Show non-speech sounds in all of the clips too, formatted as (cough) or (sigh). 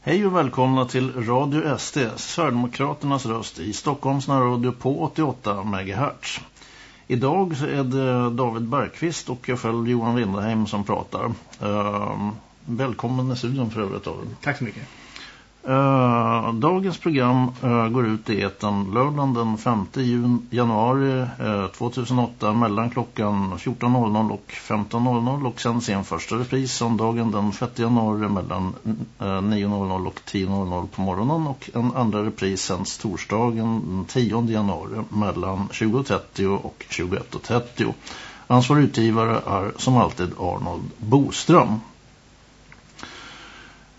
Hej och välkomna till Radio SD, Sverigedemokraternas röst i Stockholms närradio på 88 MHz. Idag är det David Bergqvist och jag själv Johan Lindheim som pratar. Uh, välkommen i studion för övrigt David. Tack så mycket. Uh, dagens program uh, går ut i eten lördagen den 5 januari eh, uh, 2008 mellan klockan 14.00 och 15.00 och sen sen första repris söndagen den 6 januari mellan 9.00 och 10.00 på morgonen och en andra repris sänds torsdagen den 10 januari mellan 20.30 och 21.30. Ansvarig utgivare är som alltid Arnold Boström.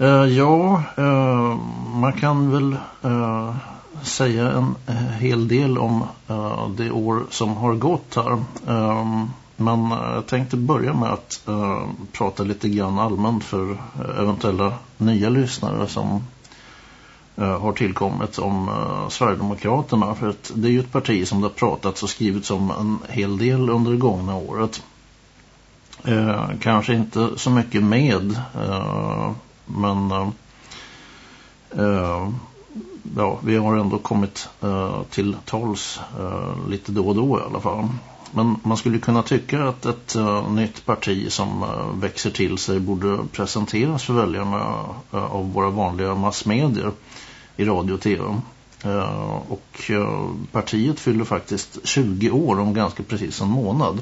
Eh, ja, eh, man kan väl eh, säga en hel del om det år som har gått här. men jag tänkte börja med att prata lite grann allmänt för eventuella nya lyssnare som har tillkommit om Sverigedemokraterna. För att det är ju ett parti som det har pratats och skrivits om en hel del under det gångna året. kanske inte så mycket med men eh, eh, ja, vi har ändå kommit eh, till tals eh, lite då och då i alla fall. Men man skulle kunna tycka att ett eh, nytt parti som växer till sig borde presenteras för väljarna av våra vanliga massmedier i radio och tv. och partiet fyller faktiskt 20 år om ganska precis en månad.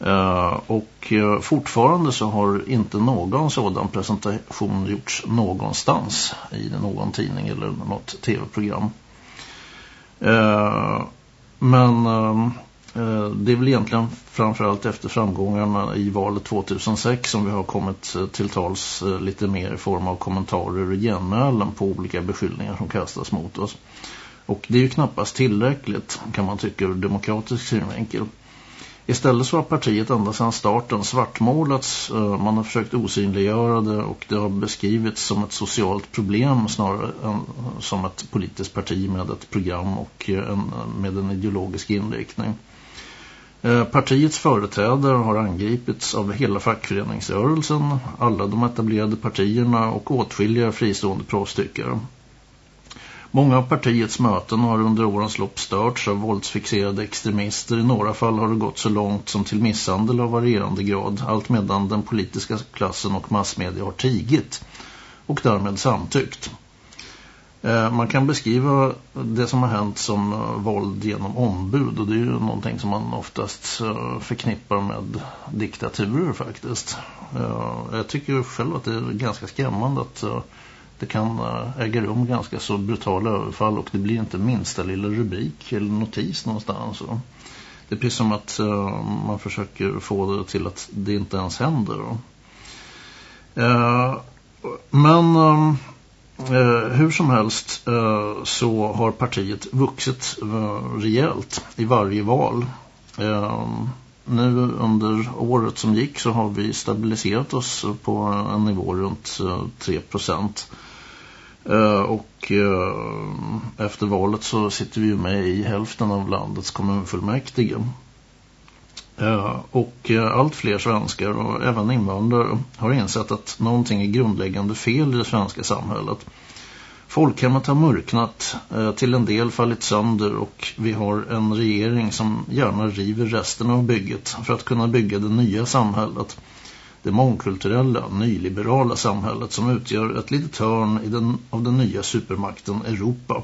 Eh, och eh, fortfarande så har inte någon sådan presentation gjorts någonstans i någon tidning eller något tv-program. Eh, men det är väl egentligen framförallt efter framgångarna i valet 2006 som vi har kommit till tals lite mer i form av kommentarer och genmälen på olika beskyllningar som kastas mot oss. Och det är ju knappast tillräckligt kan man tycka ur demokratisk synvinkel. Istället så har partiet ända sedan starten svartmålats. Eh, man har försökt osynliggöra det och det har beskrivits som ett socialt problem snarare än eh, som ett politiskt parti med ett program och eh, en, med en ideologisk inriktning. Partiets företrädare har angripits av hela fackföreningsrörelsen, alla de etablerade partierna och åtskilliga fristående provstyckare. Många av partiets möten har under årens lopp störts av våldsfixerade extremister. I några fall har det gått så långt som till misshandel av varierande grad. Allt medan den politiska klassen och massmedia har tigit och därmed samtyckt. Eh, man kan beskriva det som har hänt som eh, våld genom ombud och det är ju någonting som man oftast eh, förknippar med diktaturer faktiskt. Jag tycker själv att det är ganska skrämmande att det kan äga rum ganska så brutala överfall och det blir inte minsta lilla rubrik eller notis någonstans. Det är precis som att eh, man försöker få det till att det inte ens händer. Eh, men eh, hur som helst så har partiet vuxit rejält i varje val nu under året som gick så har vi stabiliserat oss på en nivå runt eh, 3 procent. Eh, och eh, efter valet så sitter vi ju med i hälften av landets kommunfullmäktige. Och allt fler svenskar och även invandrare har insett att någonting är grundläggande fel i det svenska samhället. Folkhemmet har mörknat, eh, till en del fallit sönder och vi har en regering som gärna river resten av bygget för att kunna bygga det nya samhället det mångkulturella, nyliberala samhället som utgör ett litet hörn i den, av den nya supermakten Europa,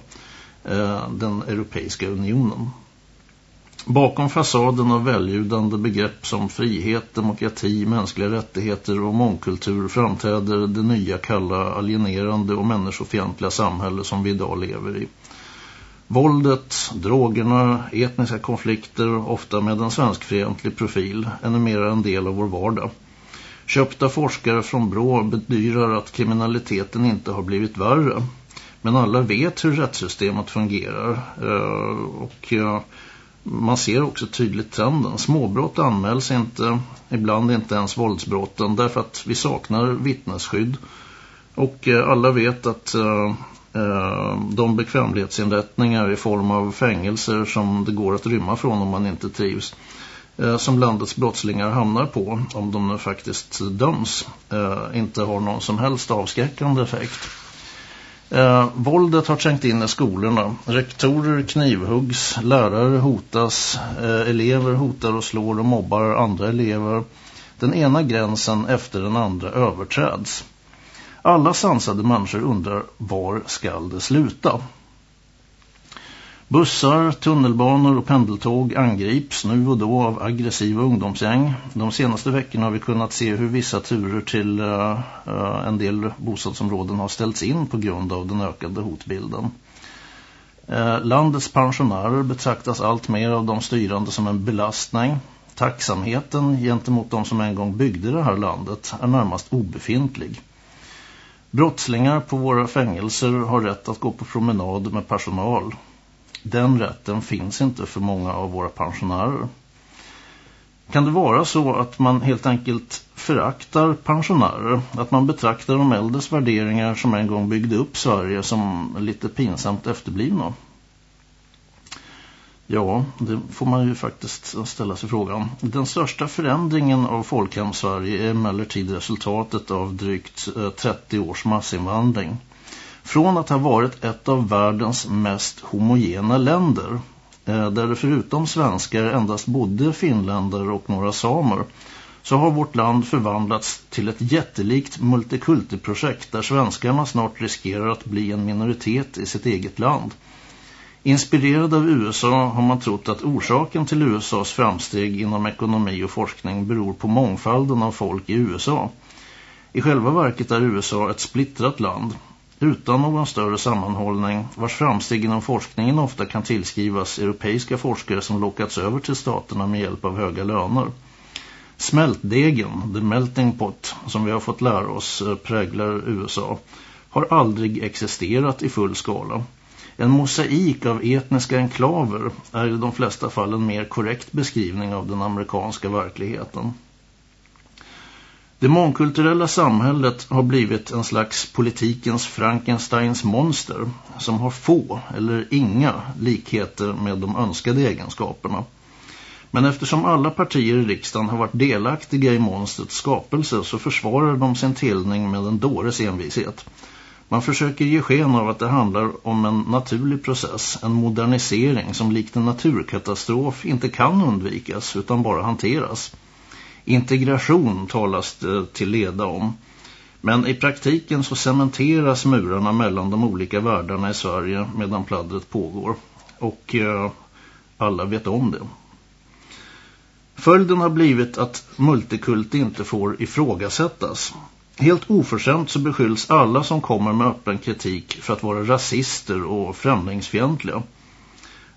eh, den Europeiska unionen. Bakom fasaden av väljudande begrepp som frihet, demokrati, mänskliga rättigheter och mångkultur framträder det nya kalla, alienerande och människofientliga samhälle som vi idag lever i. Våldet, drogerna, etniska konflikter, ofta med en svenskfientlig profil, är numera en del av vår vardag. Köpta forskare från Brå bedyrar att kriminaliteten inte har blivit värre. Men alla vet hur rättssystemet fungerar. Eh, och eh, man ser också tydligt trenden. Småbrott anmäls inte, ibland inte ens våldsbrotten därför att vi saknar vittnesskydd. Och eh, alla vet att eh, eh, de bekvämlighetsinrättningar i form av fängelser som det går att rymma från om man inte trivs som landets brottslingar hamnar på om de nu faktiskt döms inte har någon som helst avskräckande effekt. Eh, våldet har trängt in i skolorna. Rektorer knivhuggs, lärare hotas, eh, elever hotar och slår och mobbar andra elever. Den ena gränsen efter den andra överträds. Alla sansade människor undrar var ska det sluta? Bussar, tunnelbanor och pendeltåg angrips nu och då av aggressiva ungdomsgäng. De senaste veckorna har vi kunnat se hur vissa turer till uh, en del bostadsområden har ställts in på grund av den ökade hotbilden. Uh, landets pensionärer betraktas allt mer av de styrande som en belastning. Tacksamheten gentemot de som en gång byggde det här landet är närmast obefintlig. Brottslingar på våra fängelser har rätt att gå på promenad med personal. Den rätten finns inte för många av våra pensionärer. Kan det vara så att man helt enkelt föraktar pensionärer? Att man betraktar de äldres värderingar som en gång byggde upp Sverige som lite pinsamt efterblivna? Ja, det får man ju faktiskt ställa sig frågan. Den största förändringen av folkhem Sverige är emellertid resultatet av drygt eh, 30 års massinvandring. Från att ha varit ett av världens mest homogena länder, eh, där det förutom svenskar endast bodde finländare och några samer, så har vårt land förvandlats till ett jättelikt multikultiprojekt där svenskarna snart riskerar att bli en minoritet i sitt eget land. Inspirerad av USA har man trott att orsaken till USAs framsteg inom ekonomi och forskning beror på mångfalden av folk i USA. I själva verket är USA ett splittrat land utan någon större sammanhållning vars framsteg inom forskningen ofta kan tillskrivas europeiska forskare som lockats över till staterna med hjälp av höga löner. Smältdegen, the melting pot, som vi har fått lära oss eh, präglar USA, har aldrig existerat i full skala. En mosaik av etniska enklaver är i de flesta fall en mer korrekt beskrivning av den amerikanska verkligheten. Det mångkulturella samhället har blivit en slags politikens Frankensteins monster som har få eller inga likheter med de önskade egenskaperna. Men eftersom alla partier i riksdagen har varit delaktiga i monstrets skapelse så försvarar de sin tillning med en dåres envishet. Man försöker ge sken av att det handlar om en naturlig process, en modernisering som likt en naturkatastrof inte kan undvikas utan bara hanteras. Integration talas det till leda om. Men i praktiken så cementeras murarna mellan de olika världarna i Sverige medan pladdret pågår. Och eh, alla vet om det. Följden har blivit att multikult inte får ifrågasättas. Helt oförskämt så beskylls alla som kommer med öppen kritik för att vara rasister och främlingsfientliga.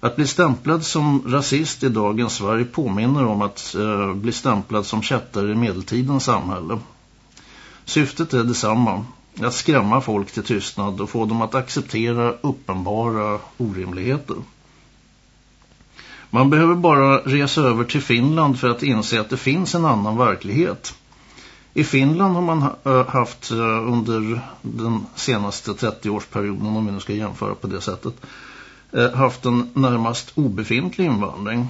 Att bli stämplad som rasist i dagens Sverige påminner om att eh, bli stämplad som kättare i medeltidens samhälle. Syftet är detsamma, att skrämma folk till tystnad och få dem att acceptera uppenbara orimligheter. Man behöver bara resa över till Finland för att inse att det finns en annan verklighet. I Finland har man eh, haft eh, under den senaste 30-årsperioden, om vi nu ska jämföra på det sättet, Eh, haft en närmast obefintlig invandring.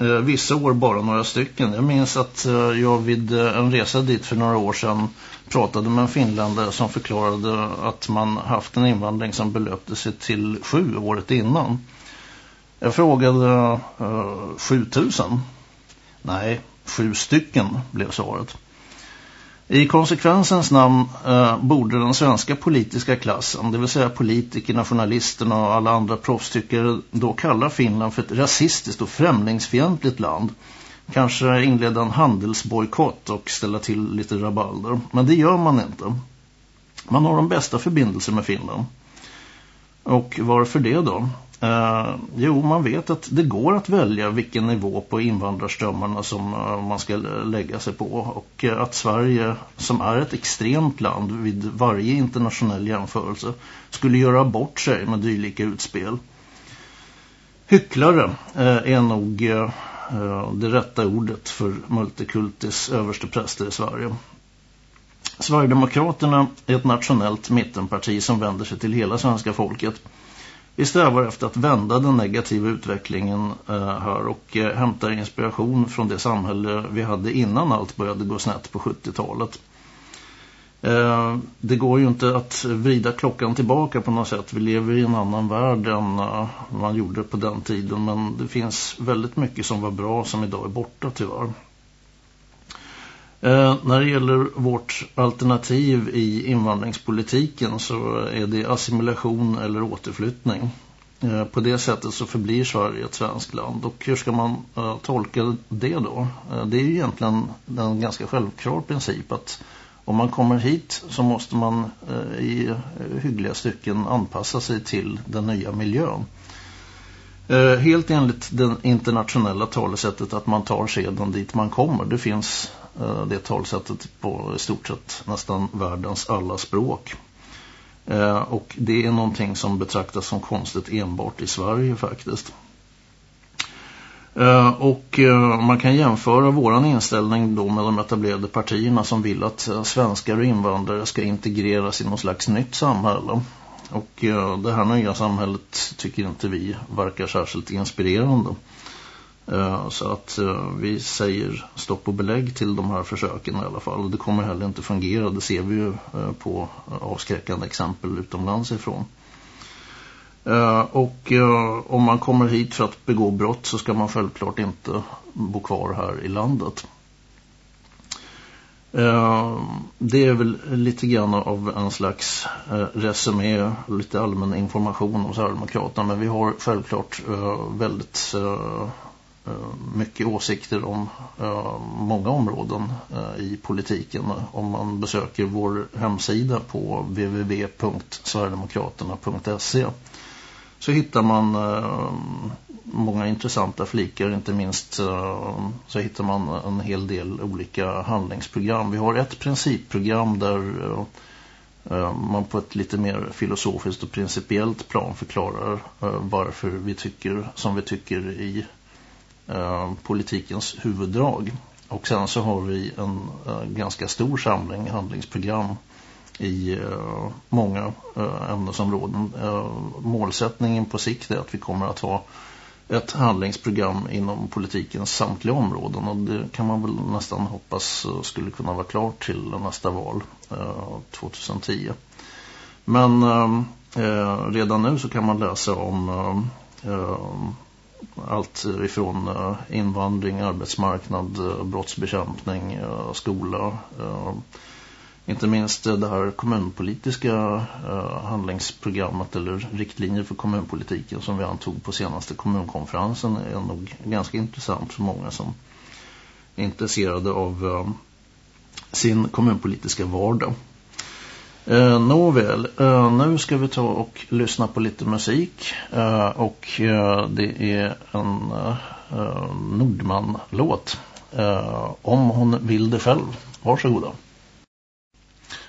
Eh, vissa år bara några stycken. Jag minns att eh, jag vid en resa dit för några år sedan pratade med en finländare som förklarade att man haft en invandring som belöpte sig till sju året innan. Jag frågade uh, 7000. Nej, sju stycken blev svaret. I konsekvensens namn eh, borde den svenska politiska klassen, det vill säga politikerna, journalisterna och alla andra proffstyckare då kalla Finland för ett rasistiskt och främlingsfientligt land. Kanske inleda en handelsbojkott och ställa till lite rabalder. Men det gör man inte. Man har de bästa förbindelser med Finland. Och varför det då? Uh, jo, man vet att det går att välja vilken nivå på invandrarströmmarna som uh, man ska lägga sig på. Och uh, att Sverige, som är ett extremt land vid varje internationell jämförelse, skulle göra bort sig med dylika utspel. Hycklare är nog det rätta ordet för multikultis överste präster i Sverige. Sverigedemokraterna är ett nationellt mittenparti som vänder sig till hela svenska folket- vi strävar efter att vända den negativa utvecklingen eh, här och eh, hämtar inspiration från det samhälle vi hade innan allt började gå snett på 70-talet. Eh, det går ju inte att vrida klockan tillbaka på något sätt. Vi lever i en annan värld än man gjorde på den tiden. Men det finns väldigt mycket som var bra som idag är borta tyvärr. Eh, när det gäller vårt alternativ i invandringspolitiken så är det assimilation eller återflyttning. Eh, på det sättet så förblir Sverige ett svenskt land. Och hur ska man eh, tolka det då? Eh, det är ju egentligen en ganska självklar princip att om man kommer hit så måste man eh, i hyggliga stycken anpassa sig till den nya miljön. Eh, helt enligt det internationella talesättet att man tar sedan dit man kommer. Det finns Eh, det talsättet på i stort sett nästan världens alla språk. Eh, och det är någonting som betraktas som konstigt enbart i Sverige faktiskt. Eh, och man kan jämföra våran inställning då med de etablerade partierna som vill att svenskar och invandrare ska integreras i någon slags nytt samhälle. Och det här nya samhället tycker inte vi verkar särskilt inspirerande. Eh, så att eh, vi säger stopp och belägg till de här försöken i alla fall. Det kommer heller inte fungera, det ser vi ju eh, på avskräckande exempel utomlands ifrån. Och om man kommer hit för att begå brott så ska man självklart inte bo kvar här i landet. Det är väl lite grann av en slags resumé, lite allmän information om Sverigedemokraterna. Men vi har självklart väldigt Eh, mycket åsikter om eh, många områden eh, i politiken. Om man besöker vår hemsida på www.sverigedemokraterna.se så hittar man många intressanta flikar, inte minst så hittar man en hel del olika handlingsprogram. Vi har ett principprogram där man på ett lite mer filosofiskt och principiellt plan förklarar varför vi tycker som vi tycker i Eh, politikens huvuddrag. Och sen så har vi en eh, ganska stor samling handlingsprogram i eh, många ämnesområden. målsättningen på sikt är att vi kommer att ha ett handlingsprogram inom politikens samtliga områden och det kan man väl nästan hoppas skulle kunna vara klart till nästa val eh, 2010. Men eh, redan nu så kan man läsa om eh, allt ifrån eh, invandring, arbetsmarknad, eh, brottsbekämpning, eh, skola, inte minst det här kommunpolitiska handlingsprogrammet eller riktlinjer för kommunpolitiken som vi antog på senaste kommunkonferensen är nog ganska intressant för många som är intresserade av sin kommunpolitiska vardag. Eh, nåväl, eh, nu ska vi ta och lyssna på lite musik eh, och eh, det är en eh, Nordman-låt eh, om hon vill det själv. Varsågoda.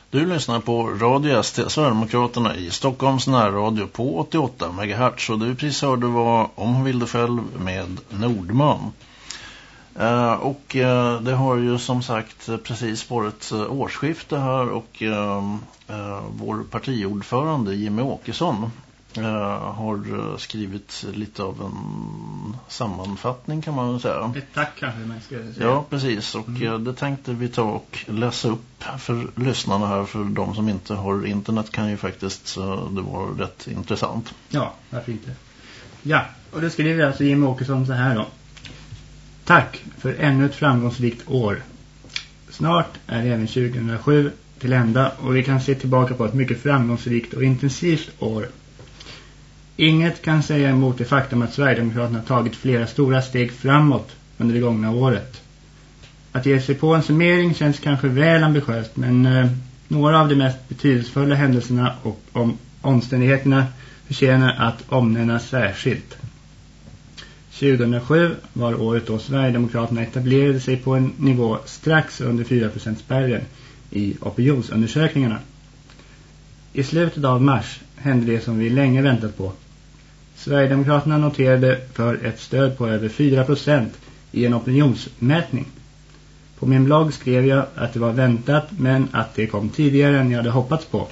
Du lyssnar på Radio ST, Sverigedemokraterna i Stockholms närradio på 88 MHz. Och du precis hörde var Om hon vill det själv med Nordman. Uh, och uh, det har ju som sagt precis varit uh, årsskifte här och vår partiordförande Jimmy Åkesson har skrivit lite av en sammanfattning kan man väl säga. Ett tack kanske man ska säga. Ja, precis. Och mm. det tänkte vi ta och läsa upp för lyssnarna här. För de som inte har internet kan ju faktiskt det vara rätt intressant. Ja, varför inte. Ja, och då skriver alltså Jim Åkesson så här då. Tack för ännu ett framgångsrikt år. Snart är även 2007 till ända och vi kan se tillbaka på ett mycket framgångsrikt och intensivt år Inget kan säga emot det faktum att Sverigedemokraterna tagit flera stora steg framåt under det gångna året. Att ge sig på en summering känns kanske väl ambitiöst men eh, några av de mest betydelsefulla händelserna och om omständigheterna förtjänar att omnämnas särskilt. 2007 var året då Sverigedemokraterna etablerade sig på en nivå strax under 4%-spärren i opinionsundersökningarna. I slutet av mars hände det som vi länge väntat på. Sverigedemokraterna noterade för ett stöd på över 4% i en opinionsmätning. På min blogg skrev jag att det var väntat men att det kom tidigare än jag hade hoppats på.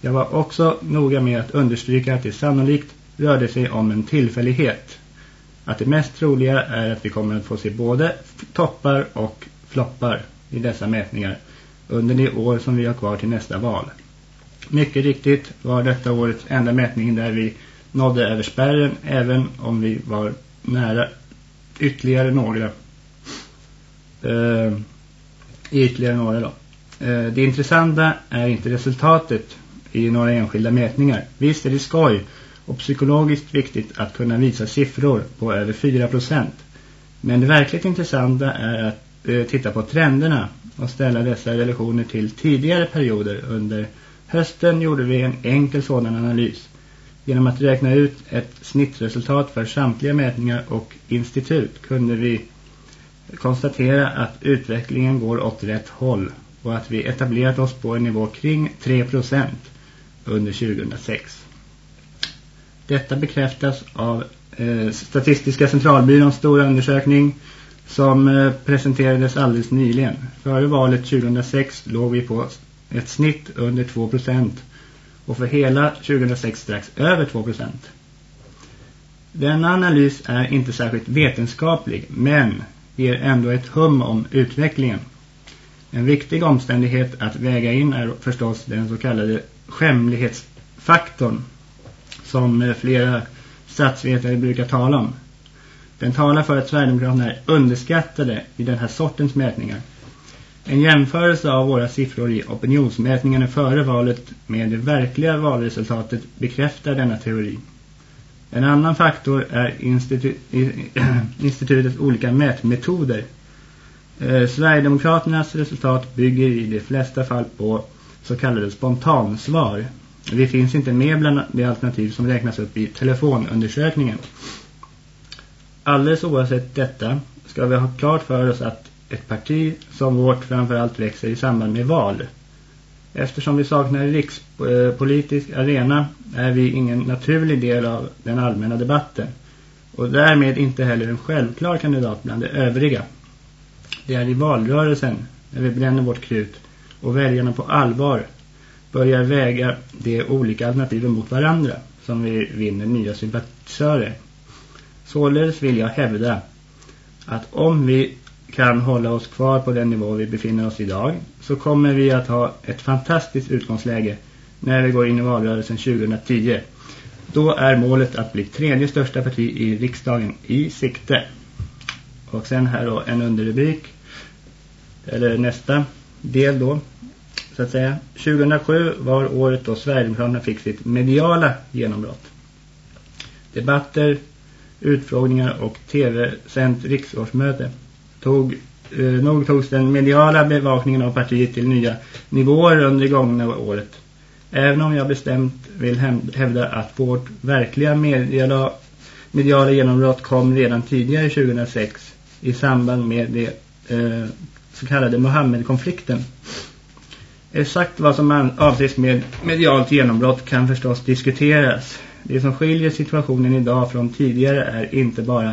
Jag var också noga med att understryka att det sannolikt rörde sig om en tillfällighet. Att det mest troliga är att vi kommer att få se både toppar och floppar i dessa mätningar under det år som vi har kvar till nästa val. Mycket riktigt var detta årets enda mätning där vi nådde över spärren även om vi var nära ytterligare några. Uh, ytterligare några då. Uh, det intressanta är inte resultatet i några enskilda mätningar. Visst är det skoj och psykologiskt viktigt att kunna visa siffror på över 4%. Men det verkligt intressanta är att eh, titta på trenderna och ställa dessa relationer till tidigare perioder under hösten gjorde vi en enkel sådan analys. Genom att räkna ut ett snittresultat för samtliga mätningar och institut kunde vi konstatera att utvecklingen går åt rätt håll och att vi etablerat oss på en nivå kring 3% under 2006. Detta bekräftas av eh, Statistiska centralbyråns stora undersökning som eh, presenterades alldeles nyligen. Före valet 2006 låg vi på ett snitt under 2% och för hela 2006 strax över 2%. Denna analys är inte särskilt vetenskaplig men ger ändå ett hum om utvecklingen. En viktig omständighet att väga in är förstås den så kallade skämlighetsfaktorn som eh, flera statsvetare brukar tala om. Den talar för att Sverigedemokraterna är underskattade i den här sortens mätningar. En jämförelse av våra siffror i opinionsmätningarna före valet med det verkliga valresultatet bekräftar denna teori. En annan faktor är institu (clears throat) institutets olika mätmetoder. Eh, Sverigedemokraternas resultat bygger i de flesta fall på så kallade spontansvar. Det finns inte med bland de alternativ som räknas upp i telefonundersökningen. Alldeles oavsett detta ska vi ha klart för oss att ett parti som vårt framförallt växer i samband med val. Eftersom vi saknar rikspolitisk arena är vi ingen naturlig del av den allmänna debatten och därmed inte heller en självklar kandidat bland de övriga. Det är i valrörelsen när vi bränner vårt krut och väljarna på allvar börjar väga de olika alternativen mot varandra som vi vinner nya sympatisörer. Således vill jag hävda att om vi kan hålla oss kvar på den nivå vi befinner oss idag så kommer vi att ha ett fantastiskt utgångsläge när vi går in i valrörelsen 2010. Då är målet att bli tredje största parti i riksdagen i sikte. Och sen här då en underrubrik, eller nästa del då, så att säga. 2007 var året då Sverigedemokraterna fick sitt mediala genombrott. Debatter, utfrågningar och tv-sänt riksårsmöte tog, eh, nog togs den mediala bevakningen av partiet till nya nivåer under det gångna året. Även om jag bestämt vill hävda att vårt verkliga mediala, mediala genombrott kom redan tidigare 2006 i samband med det eh, så kallade Mohammed-konflikten. Exakt vad som avses med medialt genombrott kan förstås diskuteras. Det som skiljer situationen idag från tidigare är inte bara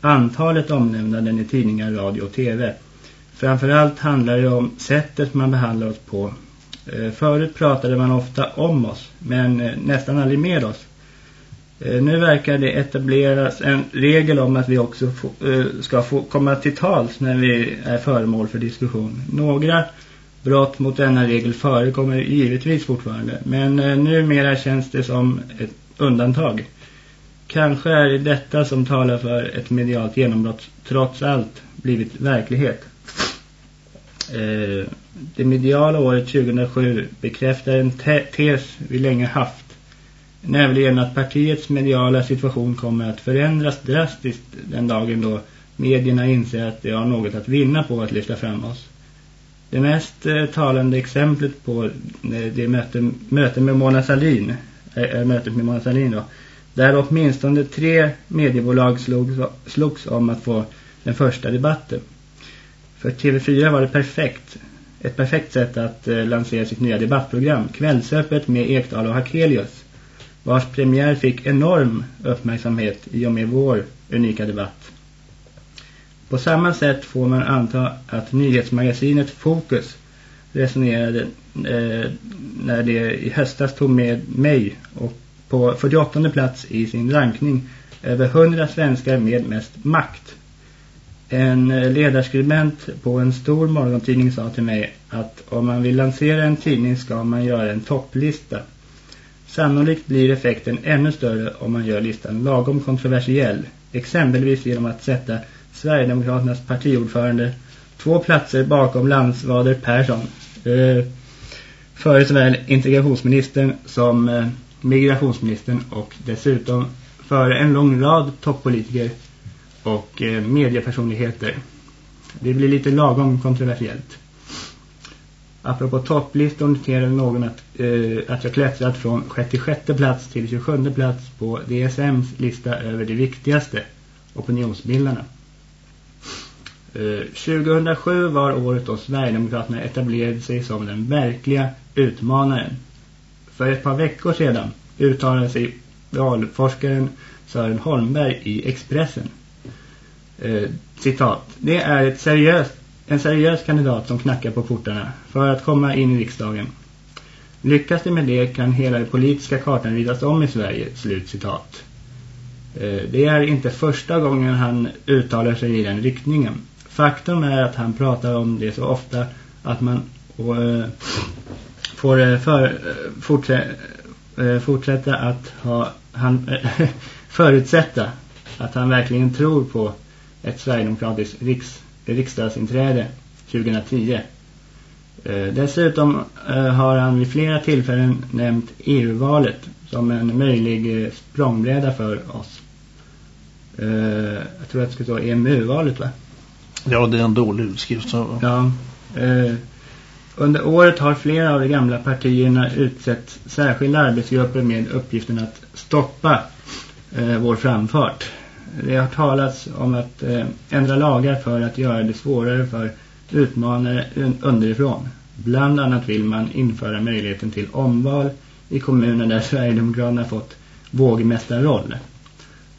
antalet omnämnanden i tidningar, radio och tv. Framförallt handlar det om sättet man behandlar oss på. Eh, förut pratade man ofta om oss, men eh, nästan aldrig med oss. Eh, nu verkar det etableras en regel om att vi också ska få komma till tals när vi är föremål för diskussion. Några brott mot denna regel förekommer givetvis fortfarande, men eh, numera känns det som ett undantag. Kanske är det detta som talar för ett medialt genombrott trots allt blivit verklighet. Eh, det mediala året 2007 bekräftar en te tes vi länge haft. Nämligen att partiets mediala situation kommer att förändras drastiskt den dagen då medierna inser att de har något att vinna på att lyfta fram oss. Det mest eh, talande exemplet på eh, det möte, möte med Mona Salin, äh, eh, mötet med Mona Salin då, där åtminstone tre mediebolag slogs, slogs om att få den första debatten. För TV4 var det perfekt. Ett perfekt sätt att eh, lansera sitt nya debattprogram, Kvällsöppet med Ekdal och Hakelius, vars premiär fick enorm uppmärksamhet i och med vår unika debatt. På samma sätt får man anta att nyhetsmagasinet Fokus resonerade eh, när det i höstas tog med mig och på 48 plats i sin rankning över 100 svenskar med mest makt. En ledarskribent på en stor morgontidning sa till mig att om man vill lansera en tidning ska man göra en topplista. Sannolikt blir effekten ännu större om man gör listan lagom kontroversiell. Exempelvis genom att sätta Sverigedemokraternas partiordförande två platser bakom landsvader Persson. Eh, för såväl integrationsministern som eh, migrationsministern och dessutom för en lång rad toppolitiker och eh, mediepersonligheter. Det blir lite lagom kontroversiellt. Apropå topplistor noterade någon att, eh, att jag klättrat från 66 plats till 27 plats på DSMs lista över de viktigaste opinionsbildarna. Eh, 2007 var året då Sverigedemokraterna etablerade sig som den verkliga utmanaren. För ett par veckor sedan uttalade sig valforskaren Sören Holmberg i Expressen. Eh, citat. Det är ett seriöst, en seriös kandidat som knackar på portarna för att komma in i riksdagen. Lyckas det med det kan hela den politiska kartan ridas om i Sverige. Slut citat. Eh, det är inte första gången han uttalar sig i den riktningen. Faktum är att han pratar om det så ofta att man och, eh, får eh, för, eh, fortsätta, eh, fortsätta att ha han eh, (laughs) förutsätta att han verkligen tror på ett Sverigedemokratiskt riks, riksdagsinträde 2010. Dessutom har han vid flera tillfällen nämnt EU-valet som en möjlig språngbräda för oss. Jag tror att det skulle stå EMU-valet va? Ja, det är en dålig utskrift. Så. Ja. Eh, under året har flera av de gamla partierna utsett särskilda arbetsgrupper med uppgiften att stoppa eh, vår framfart. Det har talats om att eh, ändra lagar för att göra det svårare för utmanare underifrån. Bland annat vill man införa möjligheten till omval i kommuner där Sverigedemokraterna fått vågmästarroll.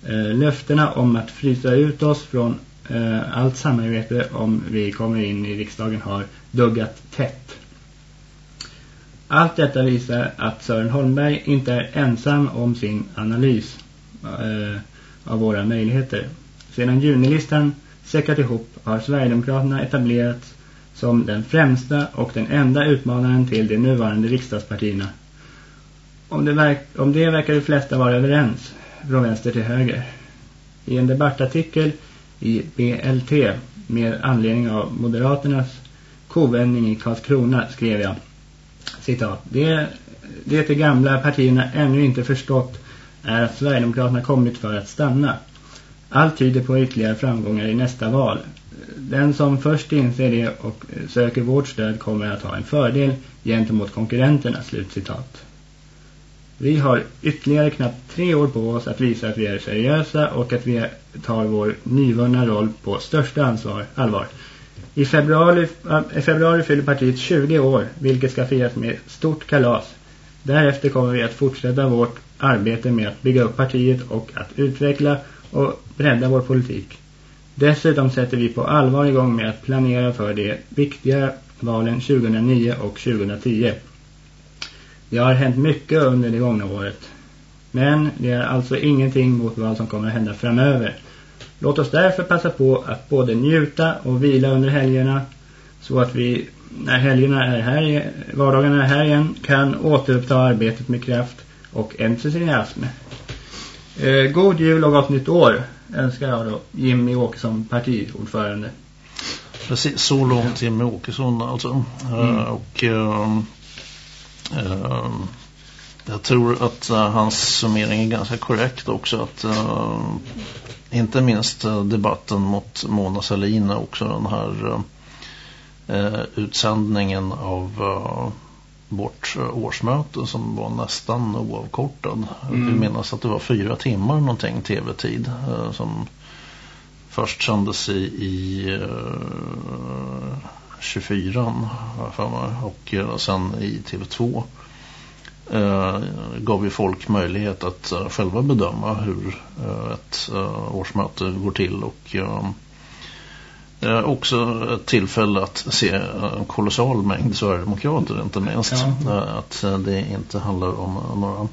Eh, löftena om att frysa ut oss från Eh, allt samarbete om vi kommer in i riksdagen har duggat tätt. Allt detta visar att Sören Holmberg inte är ensam om sin analys eh, av våra möjligheter. Sedan junilistan säkrat ihop har Sverigedemokraterna etablerats som den främsta och den enda utmanaren till de nuvarande riksdagspartierna. Om det, verk om det verkar de flesta vara överens, från vänster till höger. I en debattartikel i BLT med anledning av Moderaternas kovändning i Karlskrona skrev jag citat, det, det de gamla partierna ännu inte förstått är att Sverigedemokraterna kommit för att stanna. Allt tyder på ytterligare framgångar i nästa val. Den som först inser det och söker vårt stöd kommer att ha en fördel gentemot konkurrenterna, slutcitat. Vi har ytterligare knappt tre år på oss att visa att vi är seriösa och att vi tar vår nyvunna roll på största ansvar, allvar. I februari, eh, I februari fyller partiet 20 år, vilket ska firas med stort kalas. Därefter kommer vi att fortsätta vårt arbete med att bygga upp partiet och att utveckla och bredda vår politik. Dessutom sätter vi på allvar igång med att planera för de viktiga valen 2009 och 2010. Det har hänt mycket under det gångna året. Men det är alltså ingenting mot vad som kommer att hända framöver. Låt oss därför passa på att både njuta och vila under helgerna så att vi när helgerna är här, vardagarna är här igen kan återuppta arbetet med kraft och entusiasm. Eh, god jul och gott nytt år önskar jag då Jimmy Åkesson, partiordförande. Precis, så långt Jimmy Åkesson alltså. Mm. Uh, och uh, jag tror att hans summering är ganska korrekt också. Att inte minst debatten mot Mona Sahlin också den här utsändningen av vårt årsmöte som var nästan oavkortad. Mm. Vi minns att det var fyra timmar någonting tv-tid eh, som först sändes i, i eh, 24 och eh, sen i TV2 eh, gav vi folk möjlighet att uh, själva bedöma hur ett årsmöte går till och Eh, också ett tillfälle att se en kolossal mängd Sverigedemokrater inte minst. Ja. Eh, att eh, det inte handlar om några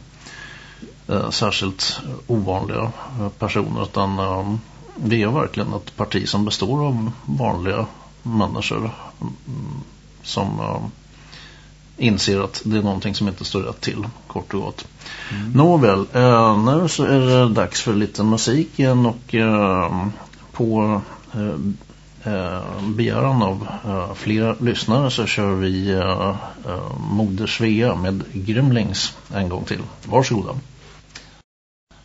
eh, särskilt ovanliga personer utan eh, vi är verkligen ett parti som består av vanliga människor mm, som eh, inser att det är någonting som inte står rätt till, kort och gott. Mm. Nåväl, eh, nu så är det dags för lite musik igen och eh, på begäran av flera lyssnare så kör vi Moder Svea med Grymlings en gång till. Varsågoda.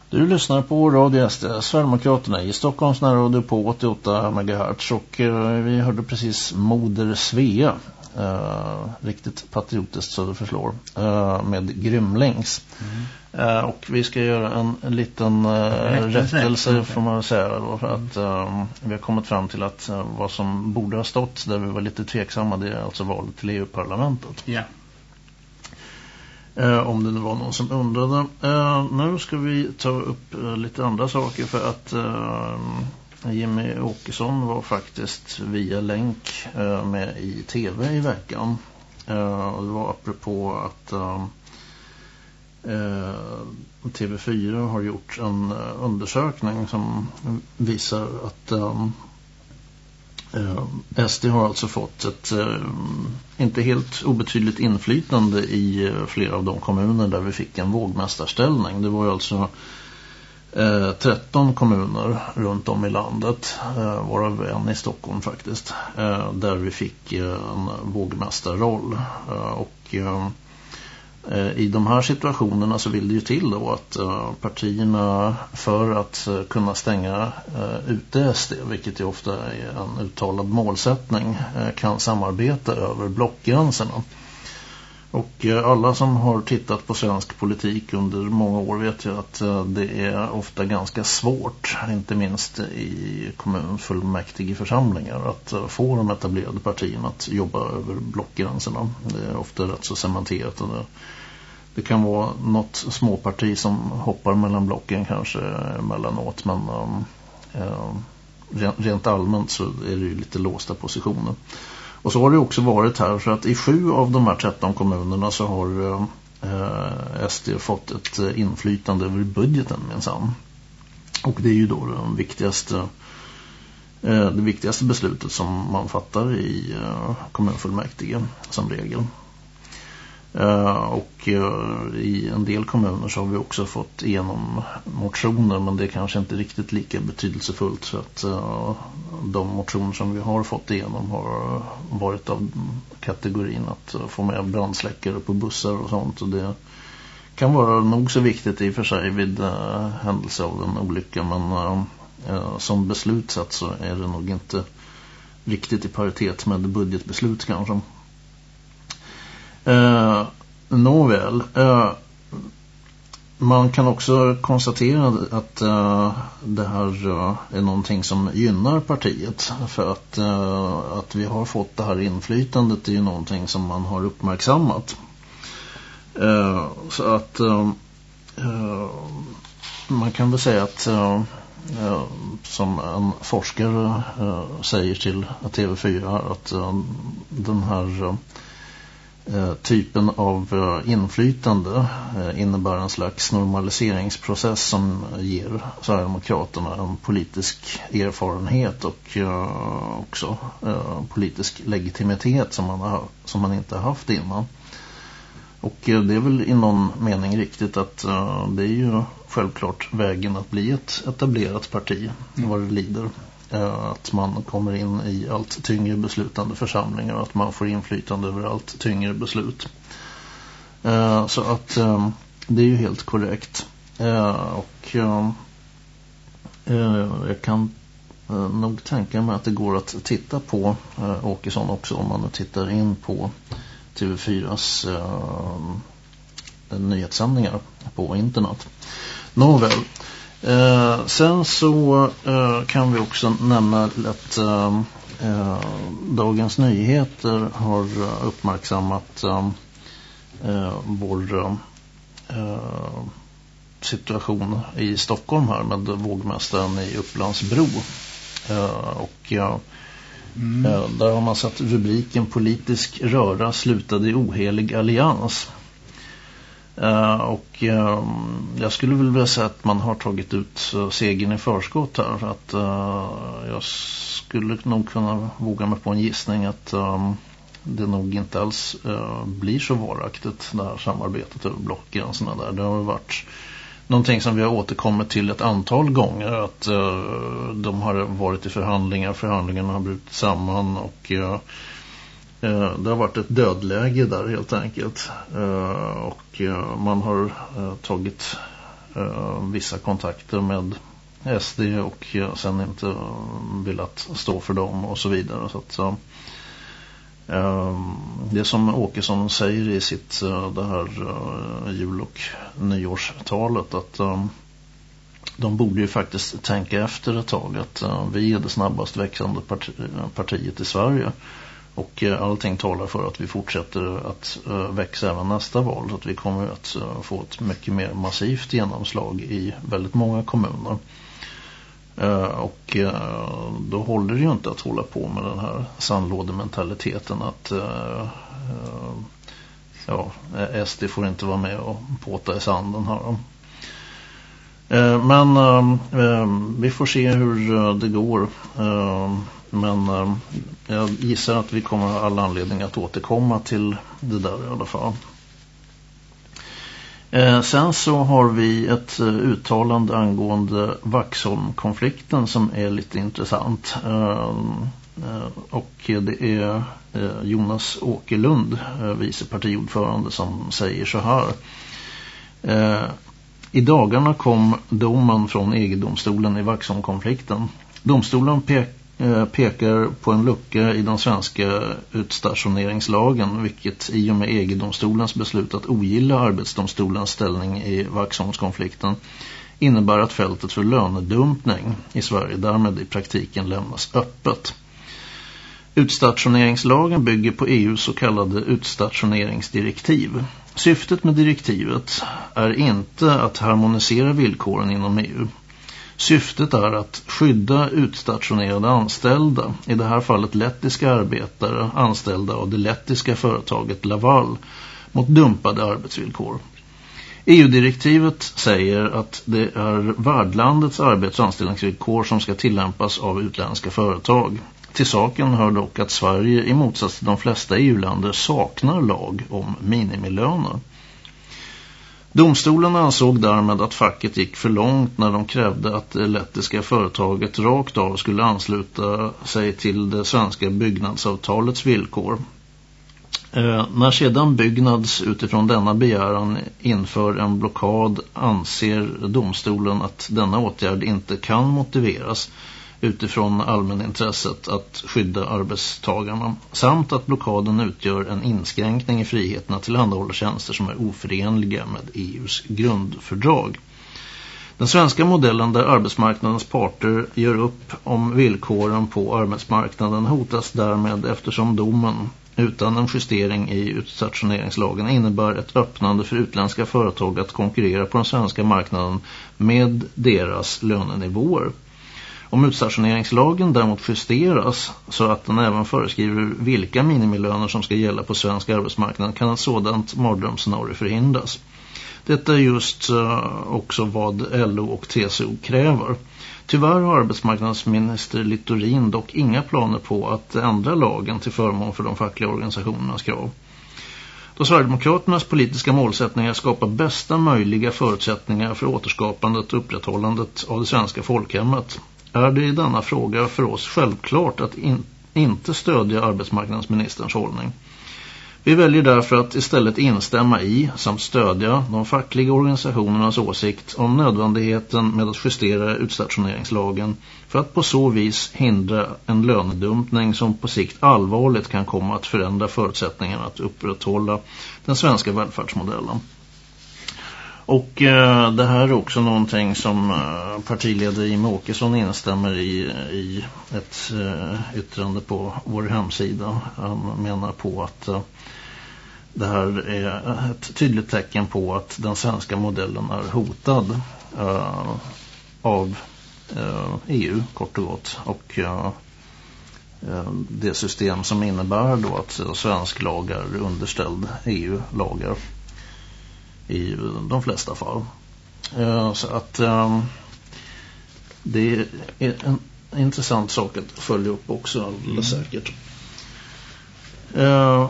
Du lyssnar på Radio SD, Sverigedemokraterna i Stockholms närradio på 88 MHz och eh, vi hörde precis Moder Svea Uh, riktigt patriotiskt så det förslår uh, med Grymlings. Mm. uh, och vi ska göra en, en liten rättelse får man säga då, för att vi har kommit fram till att vad som borde ha stått där vi var lite tveksamma det är alltså valet till EU-parlamentet ja Eh, om det nu var någon som undrade eh, nu ska vi ta upp eh, lite andra saker för att Jimmy Åkesson var faktiskt via länk eh, med i tv i veckan. Eh, det var apropå att eh, TV4 har gjort en undersökning som visar att Eh, SD har alltså fått ett eh, inte helt obetydligt inflytande i eh, flera av de kommuner där vi fick en vågmästarställning. Det var ju alltså 13 kommuner runt om i landet, eh, varav en i Stockholm faktiskt, eh, där vi fick en vågmästarroll. Och Eh, i de här situationerna så vill det ju till då att eh, partierna för att eh, kunna stänga ute SD, vilket ju ofta är en uttalad målsättning, kan samarbeta över blockgränserna. Och eh, alla som har tittat på svensk politik under många år vet ju att eh, det är ofta ganska svårt, inte minst i kommunfullmäktige församlingar, att eh, få de etablerade partierna att jobba över blockgränserna. Det är ofta rätt så cementerat. Och det, det kan vara något småparti som hoppar mellan blocken kanske emellanåt, men äh, rent allmänt så är det ju lite låsta positioner. Och så har det också varit här för att i sju av de här 13 kommunerna så har eh, eh SD fått ett eh, inflytande över budgeten minsann. Och det är ju då det viktigaste, eh, det viktigaste beslutet som man fattar i eh, kommunfullmäktige som regel. Eh, och eh, i en del kommuner så har vi också fått igenom motioner men det är kanske inte riktigt lika betydelsefullt så att eh, de motioner som vi har fått igenom har varit av kategorin att få med brandsläckare på bussar och sånt och det kan vara nog så viktigt i och för sig vid händelse av en olycka men som beslutsätt så är det nog inte riktigt i paritet med budgetbeslut kanske. Eh, nåväl. Eh, man kan också konstatera att eh, det här eh, är någonting som gynnar partiet. För att, eh, att vi har fått det här inflytandet är ju någonting som man har uppmärksammat. Eh, så att man kan väl säga att som en forskare säger till TV4 att den här Eh, Eh, typen av eh, inflytande eh, innebär en slags normaliseringsprocess som ger Sverigedemokraterna en politisk erfarenhet och också politisk legitimitet som man, har, som man inte har haft innan. Och det är väl i någon mening riktigt att det är ju självklart vägen att bli ett etablerat parti mm. vad det lider. Eh, att man kommer in i allt tyngre beslutande församlingar och att man får inflytande över allt tyngre beslut. Eh, så att ehm, det är ju helt korrekt. Eh, och jag kan nog tänka mig att det går att titta på Åkesson också om man tittar in på TV4s nyhetssändningar på internet. Nåväl, Eh, sen så eh, kan vi också nämna att eh, eh Dagens Nyheter har uppmärksammat eh, eh, vår situation i Stockholm här med vågmästaren i Upplandsbro. och mm. där har man satt rubriken Politisk röra slutade i ohelig allians. Eh, och ehm, jag skulle väl vilja säga att man har tagit ut eh, segern i förskott här. För att eh, jag skulle nog kunna våga mig på en gissning att ehm, det nog inte alls blir så varaktigt det här samarbetet över blockgränserna där. Det har varit någonting som vi har återkommit till ett antal gånger att de har varit i förhandlingar, förhandlingarna har brutit samman och Eh, Eh, det har varit ett dödläge där helt enkelt. Eh, och eh, man har tagit vissa kontakter med SD och sen inte velat stå för dem och så vidare. Så att, det som Åkesson säger i sitt det här jul- och nyårstalet att de borde ju faktiskt tänka efter ett tag att vi är det snabbast växande partiet i Sverige. Och eh, allting talar för att vi fortsätter att eh, växa även nästa val. Så att vi kommer att eh, få ett mycket mer massivt genomslag i väldigt många kommuner. Och då håller det ju inte att hålla på med den här sandlådementaliteten att ja, SD får inte vara med och påta i sanden här. Eh, men ehm, ehm, vi får se hur eh, det går. Ehm, men jag gissar att vi kommer ha alla anledning att återkomma till det där i alla fall. Eh, sen så har vi ett uttalande angående Vaxholm-konflikten som är lite intressant. Och det är Jonas Åkerlund, vice partiordförande, som säger så här. I dagarna kom domen från EG-domstolen i Vaxholm-konflikten. Domstolen pek Eh, pekar på en lucka i den svenska utstationeringslagen vilket i och med EG-domstolens beslut att ogilla arbetsdomstolens ställning i Vaxholmskonflikten innebär att fältet för lönedumpning i Sverige därmed i praktiken lämnas öppet. Utstationeringslagen bygger på EUs så kallade utstationeringsdirektiv. Syftet med direktivet är inte att harmonisera villkoren inom EU Syftet är att skydda utstationerade anställda, i det här fallet lettiska arbetare anställda av det lettiska företaget Laval, mot dumpade arbetsvillkor. EU-direktivet säger att det är värdlandets arbets- och anställningsvillkor som ska tillämpas av utländska företag. Till saken hör dock att Sverige i motsats till de flesta EU-länder saknar lag om minimilöner. Domstolen ansåg därmed att facket gick för långt när de krävde att det lettiska företaget rakt av skulle ansluta sig till det svenska byggnadsavtalets villkor. Eh, när sedan byggnads utifrån denna begäran inför en blockad anser domstolen att denna åtgärd inte kan motiveras utifrån allmänintresset att skydda arbetstagarna samt att blockaden utgör en inskränkning i friheten att tillhandahålla tjänster som är oförenliga med EUs grundfördrag. Den svenska modellen där arbetsmarknadens parter gör upp om villkoren på arbetsmarknaden hotas därmed eftersom domen utan en justering i utstationeringslagen innebär ett öppnande för utländska företag att konkurrera på den svenska marknaden med deras lönenivåer. Om utstationeringslagen däremot justeras så att den även föreskriver vilka minimilöner som ska gälla på svensk arbetsmarknad kan ett sådant mardrömsscenario förhindras. Detta är just eh, också vad LO och TCO kräver. Tyvärr har arbetsmarknadsminister Littorin dock inga planer på att ändra lagen till förmån för de fackliga organisationernas krav. Då Sverigedemokraternas politiska målsättningar skapar bästa möjliga förutsättningar för återskapandet och upprätthållandet av det svenska folkhemmet är det i denna fråga för oss självklart att in, inte stödja arbetsmarknadsministerns hållning. Vi väljer därför att istället instämma i samt stödja de fackliga organisationernas åsikt om nödvändigheten med att justera utstationeringslagen för att på så vis hindra en lönedumpning som på sikt allvarligt kan komma att förändra förutsättningarna att upprätthålla den svenska välfärdsmodellen. Och eh, det här är också någonting som eh, partiledare Jimmie Åkesson instämmer i, i ett eh, yttrande på vår hemsida. Han menar på att eh, det här är ett tydligt tecken på att den svenska modellen är hotad eh, av EU eh, kort och gott. Och eh, eh, det system som innebär då att svensk lag är underställd EU-lagar i de flesta fall. Eh, så att eh, det är en intressant sak att följa upp också alldeles mm. säkert. Eh,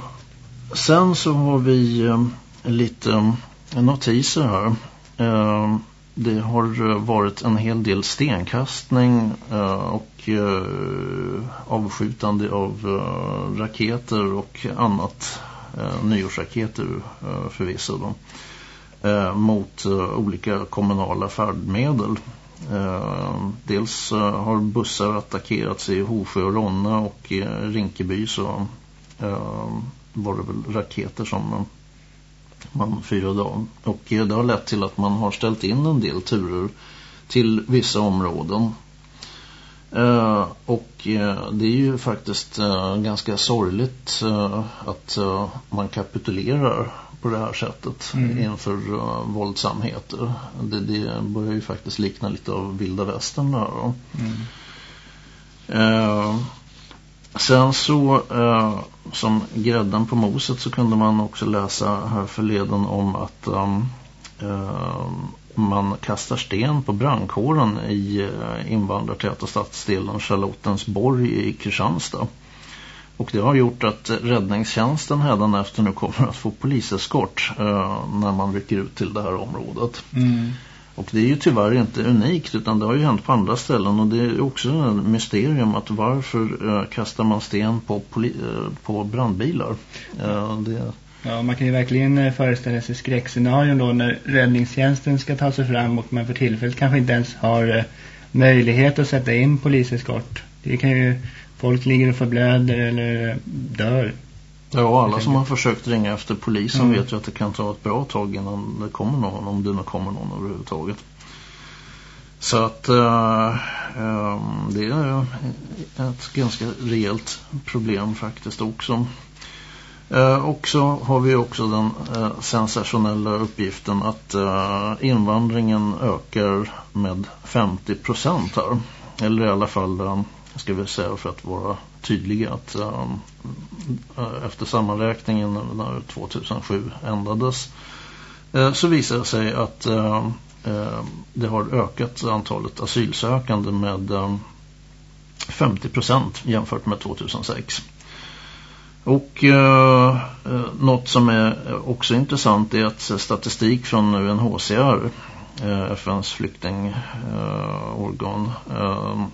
sen så har vi eh, lite notiser här. Eh, det har varit en hel del stenkastning eh, och avskjutande av raketer och annat nyårsraketer förvisso då, Eh, mot eh, olika kommunala färdmedel. Eh, dels har bussar attackerats i Hovsjö och Ronna och i Rinkeby så var det väl raketer som man fyrade av. Och det har lett till att man har ställt in en del turer till vissa områden. Uh, och uh, det är ju faktiskt uh, ganska sorgligt att man kapitulerar på det här sättet mm. inför våldsamheter. Det, det börjar ju faktiskt likna lite av vilda västern där. Mm. Sen så, eh, som grädden på moset så kunde man också läsa här förleden om att um, eh, man kastar sten på brandkåren i invandrartäta stadsdelen Charlottensborg i Kristianstad. Och det har gjort att räddningstjänsten efter nu kommer att få poliseskort eh, när man rycker ut till det här området. Mm. Och det är ju tyvärr inte unikt utan det har ju hänt på andra ställen och det är också en mysterium att varför uh, kastar man sten på, uh, på brandbilar. Uh, det... Ja, man kan ju verkligen föreställa sig skräckscenarion då när räddningstjänsten ska ta sig fram och man för tillfället kanske inte ens har möjlighet att sätta in poliseskort. Det kan ju, folk ligger och förblöder eller dör Ja, alla som har försökt ringa efter polisen mm. vet ju att det kan ta ett bra tag innan det kommer någon, om det nu kommer någon överhuvudtaget. Så att uh, um, det är ett ganska rejält problem faktiskt också. Uh, och så har vi också den uh, sensationella uppgiften att invandringen ökar med 50% här. Eller i alla fall, ska vi säga för att vara tydliga att um, efter sammanräkningen när 2007 ändades uh, så visar det sig att uh, uh, det har ökat antalet asylsökande med 50% jämfört med 2006. Och eh, eh, något som är också intressant är att statistik från UNHCR, eh, FNs flyktingorgan, eh, Eh,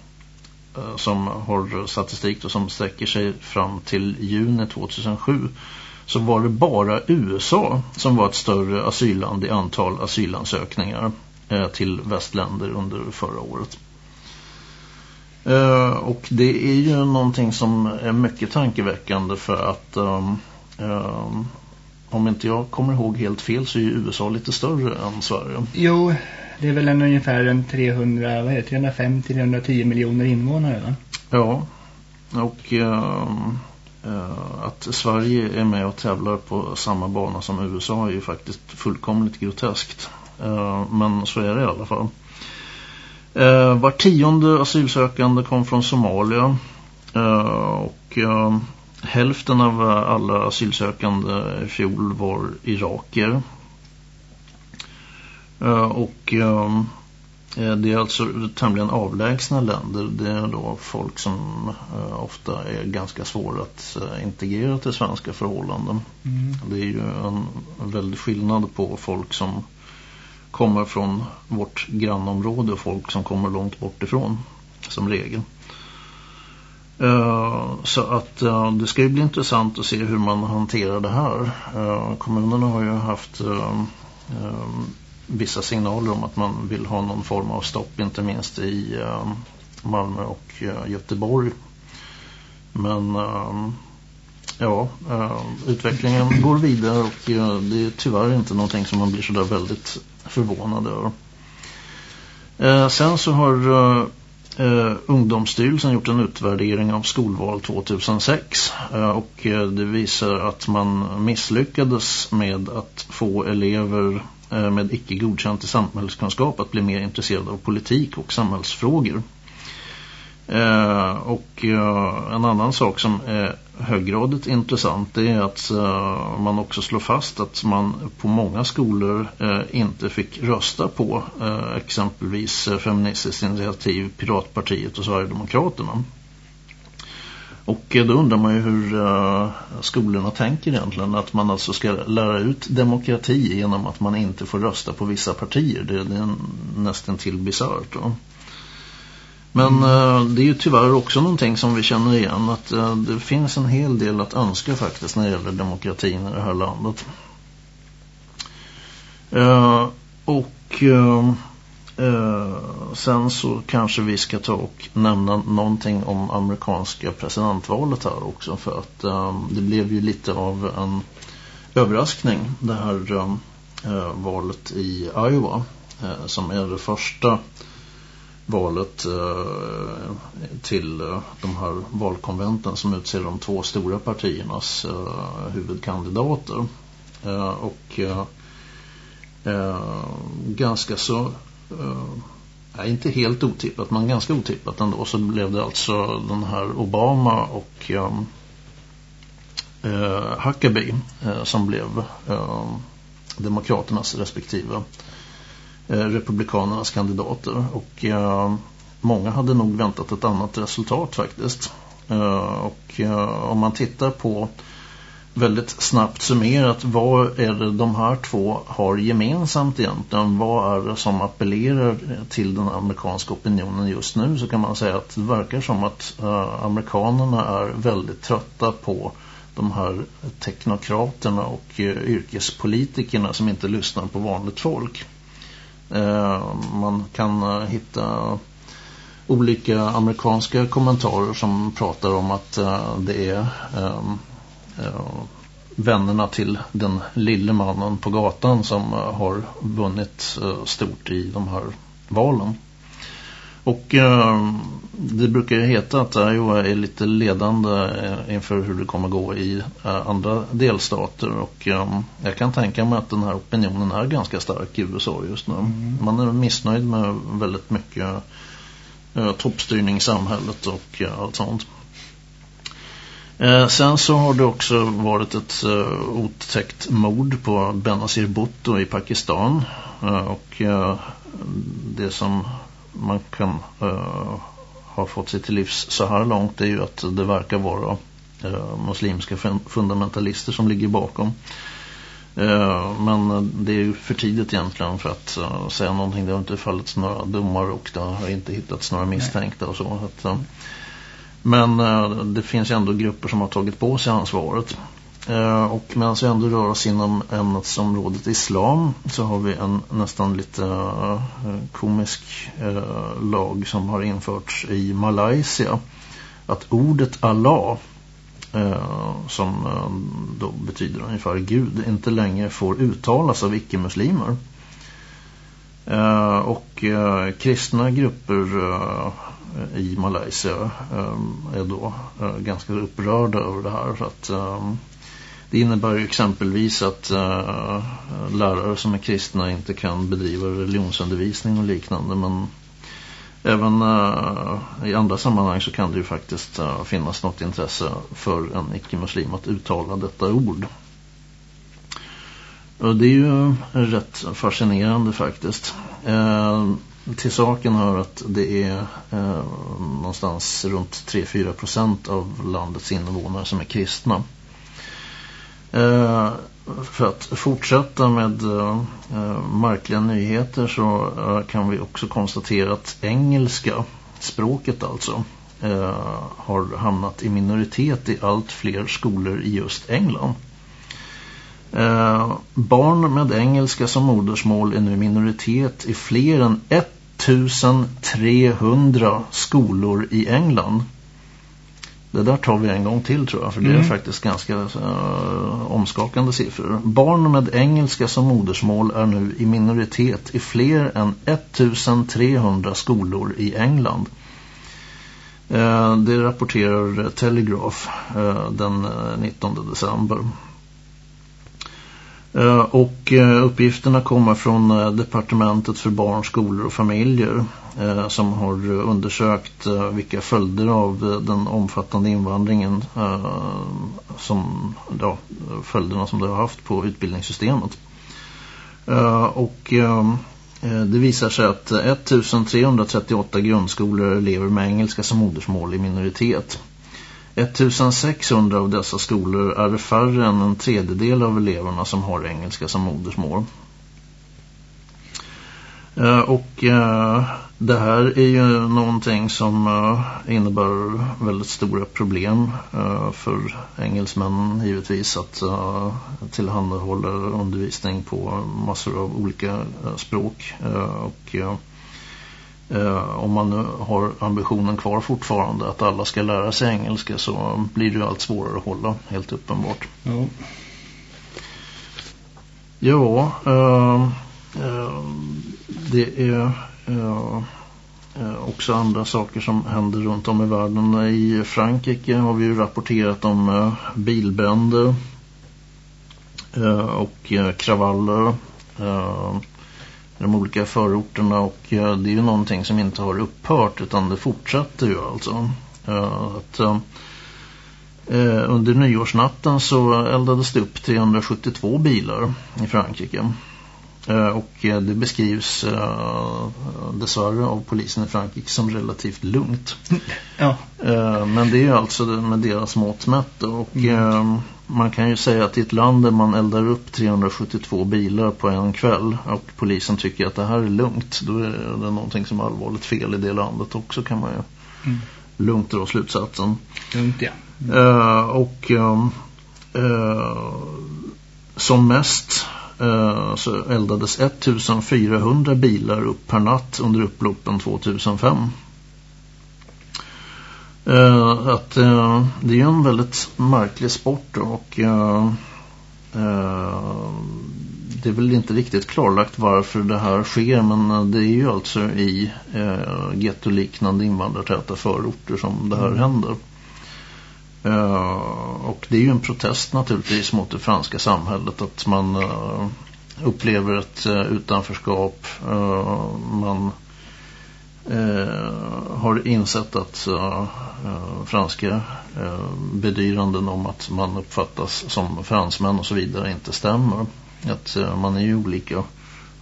Eh, som har statistik då, som sträcker sig fram till juni 2007 så var det bara USA som var ett större asylland i antal asylansökningar eh, till västländer under förra året. Eh, och det är ju någonting som är mycket tankeväckande för att ehm, ehm, om inte jag kommer ihåg helt fel så är USA lite större än Sverige. Jo, det är väl en ungefär en 300, vad heter det, 350-310 miljoner invånare va? Ja, och eh, eh, att Sverige är med och tävlar på samma bana som USA är ju faktiskt fullkomligt groteskt. Eh, men så är det i alla fall. Eh, var tionde asylsökande kom från Somalia eh, och eh, hälften av alla asylsökande i fjol var iraker. Eh, och ehm, eh, det är alltså tämligen avlägsna länder. Det är då folk som eh, ofta är ganska svåra att integrera till svenska förhållanden. Mm. Det är ju en väldig skillnad på folk som kommer från vårt grannområde och folk som kommer långt bort ifrån som regel. Så att det ska ju bli intressant att se hur man hanterar det här. Kommunerna har ju haft vissa signaler om att man vill ha någon form av stopp, inte minst i eh, Malmö och eh, Göteborg. Men eh, ja, utvecklingen går vidare och det är tyvärr inte någonting som man blir så där väldigt förvånad över. sen så har eh, Ungdomsstyrelsen gjort en utvärdering av skolval 2006 eh, och det visar att man misslyckades med att få elever Eh, med icke godkänt i samhällskunskap att bli mer intresserad av politik och samhällsfrågor. Eh, och eh, en annan sak som är höggradigt intressant är att eh, man också slår fast att man på många skolor eh, inte fick rösta på exempelvis Feministiskt initiativ, Piratpartiet och Sverigedemokraterna. Och då undrar man ju hur skolorna tänker egentligen. Att man alltså ska lära ut demokrati genom att man inte får rösta på vissa partier. Det, det är nästan till bisarrt då. Men mm. det är ju tyvärr också någonting som vi känner igen att eh, det finns en hel del att önska faktiskt när det gäller demokratin i det här landet. Och Eh, sen så kanske vi ska ta och nämna någonting om amerikanska presidentvalet här också för att ehm, det blev ju lite av en överraskning det här eh, eh, valet i Iowa som är det första valet eh, till eh, de här valkonventen som utser de två stora partiernas eh, huvudkandidater. Eh, och eh, eh, ganska så Eh, nej, inte helt otippat men ganska otippat ändå så blev det alltså den här Obama och ehm, eh, Huckabee eh, som blev ehm, demokraternas respektive republikanernas kandidater och eh, många hade nog väntat ett annat resultat faktiskt. Eh, och om man tittar på väldigt snabbt summerat vad är det de här två har gemensamt egentligen? Vad är det som appellerar till den amerikanska opinionen just nu så kan man säga att det verkar som att uh, amerikanerna är väldigt trötta på de här teknokraterna och uh, yrkespolitikerna som inte lyssnar på vanligt folk. Uh, man kan hitta olika amerikanska kommentarer som pratar om att det är vännerna till den lille mannen på gatan som har vunnit stort i de här valen. Och eh, det brukar ju heta att Iowa är lite ledande eh, inför hur det kommer gå i eh, andra delstater. Och eh, jag kan tänka mig att den här opinionen är ganska stark i USA just nu. Mm. Man är missnöjd med väldigt mycket eh, toppstyrning i samhället och eh, allt sånt. Eh, sen så har det också varit ett eh, otäckt mord på Benazir Bhutto i Pakistan. Eh, och eh, det som man kan eh, ha fått sig till livs så här långt är ju att det verkar vara uh, muslimska fundamentalister som ligger bakom. Eh, men det är ju för tidigt egentligen för att säga någonting. Det har inte fallits några domar och det har inte hittats några misstänkta och så. Att, men eh, det finns ändå grupper som har tagit på sig ansvaret. Eh, och medan vi ändå rör oss inom ämnesområdet islam så har vi en nästan lite eh, komisk eh, lag som har införts i Malaysia. Att ordet Allah som då betyder ungefär Gud inte längre får uttalas av icke-muslimer. och kristna grupper Eh, i Malaysia ehm, är då eh, ganska upprörda över det här för att ehm, det innebär exempelvis att eh, lärare som är kristna inte kan bedriva religionsundervisning och liknande men även i andra sammanhang så kan det ju faktiskt finnas något intresse för en icke-muslim att uttala detta ord. Och det är ju rätt fascinerande faktiskt. Ehm, till saken hör att det är eh, någonstans runt 3-4 procent av landets invånare som är kristna. Eh, för att fortsätta med eh, märkliga nyheter så eh, kan vi också konstatera att engelska språket alltså eh, har hamnat i minoritet i allt fler skolor i just England. Eh, barn med engelska som modersmål är nu minoritet i fler än ett 1300 skolor i England. Det där tar vi en gång till tror jag, för det är mm. faktiskt ganska uh, omskakande siffror. Barn med engelska som modersmål är nu i minoritet i fler än 1300 skolor i England. Uh, det rapporterar Telegraph uh, den 19 december. Eh, och eh, uppgifterna kommer från eh, Departementet för barn, skolor och familjer som har undersökt vilka följder av den omfattande invandringen som ja, följderna som det har haft på utbildningssystemet. Och det visar sig att 1338 grundskolor lever med engelska som modersmål i minoritet. 1600 av dessa skolor är det färre än en tredjedel av eleverna som har engelska som modersmål. Eh, och eh, det här är ju någonting som eh, innebär väldigt stora problem för engelsmännen givetvis att tillhandahålla undervisning på massor av olika språk och om man nu har ambitionen kvar fortfarande att alla ska lära sig engelska så blir det allt svårare att hålla, helt uppenbart. Ja, ja äh, äh, det är äh, också andra saker som händer runt om i världen. I Frankrike har vi ju rapporterat om bilbränder och kravaller de olika förorterna och det är ju någonting som inte har upphört utan det fortsätter ju alltså. Att, under nyårsnatten så eldades det upp 372 bilar i Frankrike. Eh, och eh, det beskrivs dessvärre av polisen i Frankrike som relativt lugnt. Ja. men det är alltså med deras mått mätt. Och mm. Man kan ju säga att i ett land där man eldar upp 372 bilar på en kväll och polisen tycker att det här är lugnt, då är det någonting som är allvarligt fel i det landet också kan man ju mm. lugnt dra slutsatsen. Lugnt, ja. Mm. och som mest Eh, så eldades 1400 bilar upp per natt under upploppen 2005. Uh, att uh, det är en väldigt märklig sport och uh, det är väl inte riktigt klarlagt varför det här sker men det är ju alltså i uh, gettoliknande invandrartäta förorter som det här mm. händer. Och det är ju en protest naturligtvis mot det franska samhället att man upplever ett utanförskap. man har insett att franska bedyranden om att man uppfattas som fransmän och så vidare inte stämmer. Att man är ju olika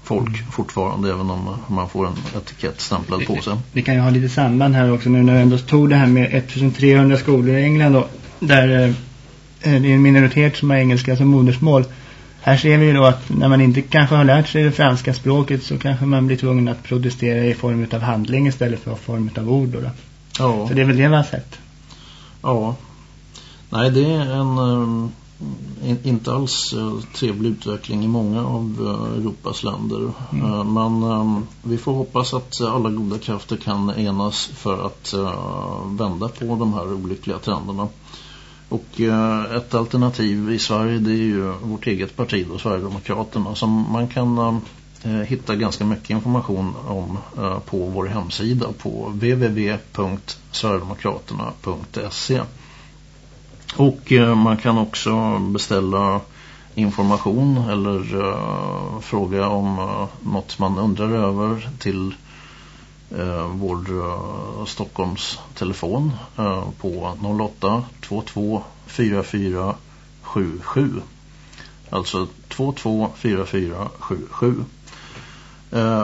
folk mm. fortfarande även om man får en etikett stämplad på sig. Vi kan ju ha lite samband här också nu när vi ändå tog det här med 1300 skolor i England då, där eh, det är en minoritet som har engelska som modersmål. Här ser vi ju då att när man inte kanske har lärt sig det franska språket så kanske man blir tvungen att protestera i form av handling istället för i form av ord. Då, då. Ja. Så det är väl det vi har sett. Ja. Nej, det är en... Um inte alls eh, trevlig utveckling i många av eh, Europas länder. Mm. Eh, men vi får hoppas att alla goda krafter kan enas för att vända på de här olyckliga trenderna. Och eh, ett alternativ i Sverige det är ju vårt eget parti då, Sverigedemokraterna som man kan eh, eh, hitta ganska mycket information om på vår hemsida på www.sverigedemokraterna.se och man kan också beställa information eller fråga om något man undrar över till eh, vår eh, Stockholms telefon eh, på 08 22 44 77 alltså 22 44 77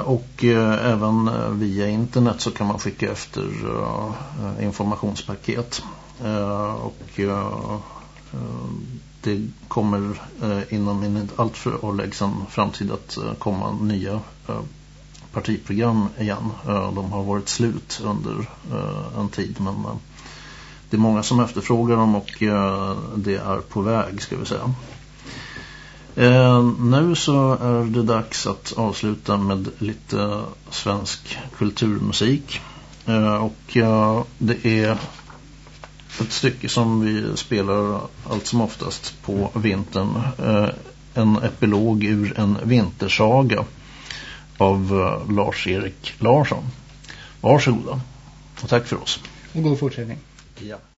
och eh, även eh, via internet så kan man skicka efter eh, informationspaket. Eh, och eh, det kommer eh, inom en alltför avlägsen framtid att komma nya partiprogram igen. Eh, de har varit slut under eh, en tid men eh, det är många som efterfrågar dem och det är på väg ska vi säga. nu så är det dags att avsluta med lite svensk kulturmusik. och det är ett stycke som vi spelar allt som oftast på vintern. En epilog ur en vintersaga av eh, Lars-Erik Larsson. Varsågoda och tack för oss. Och god fortsättning. Ja.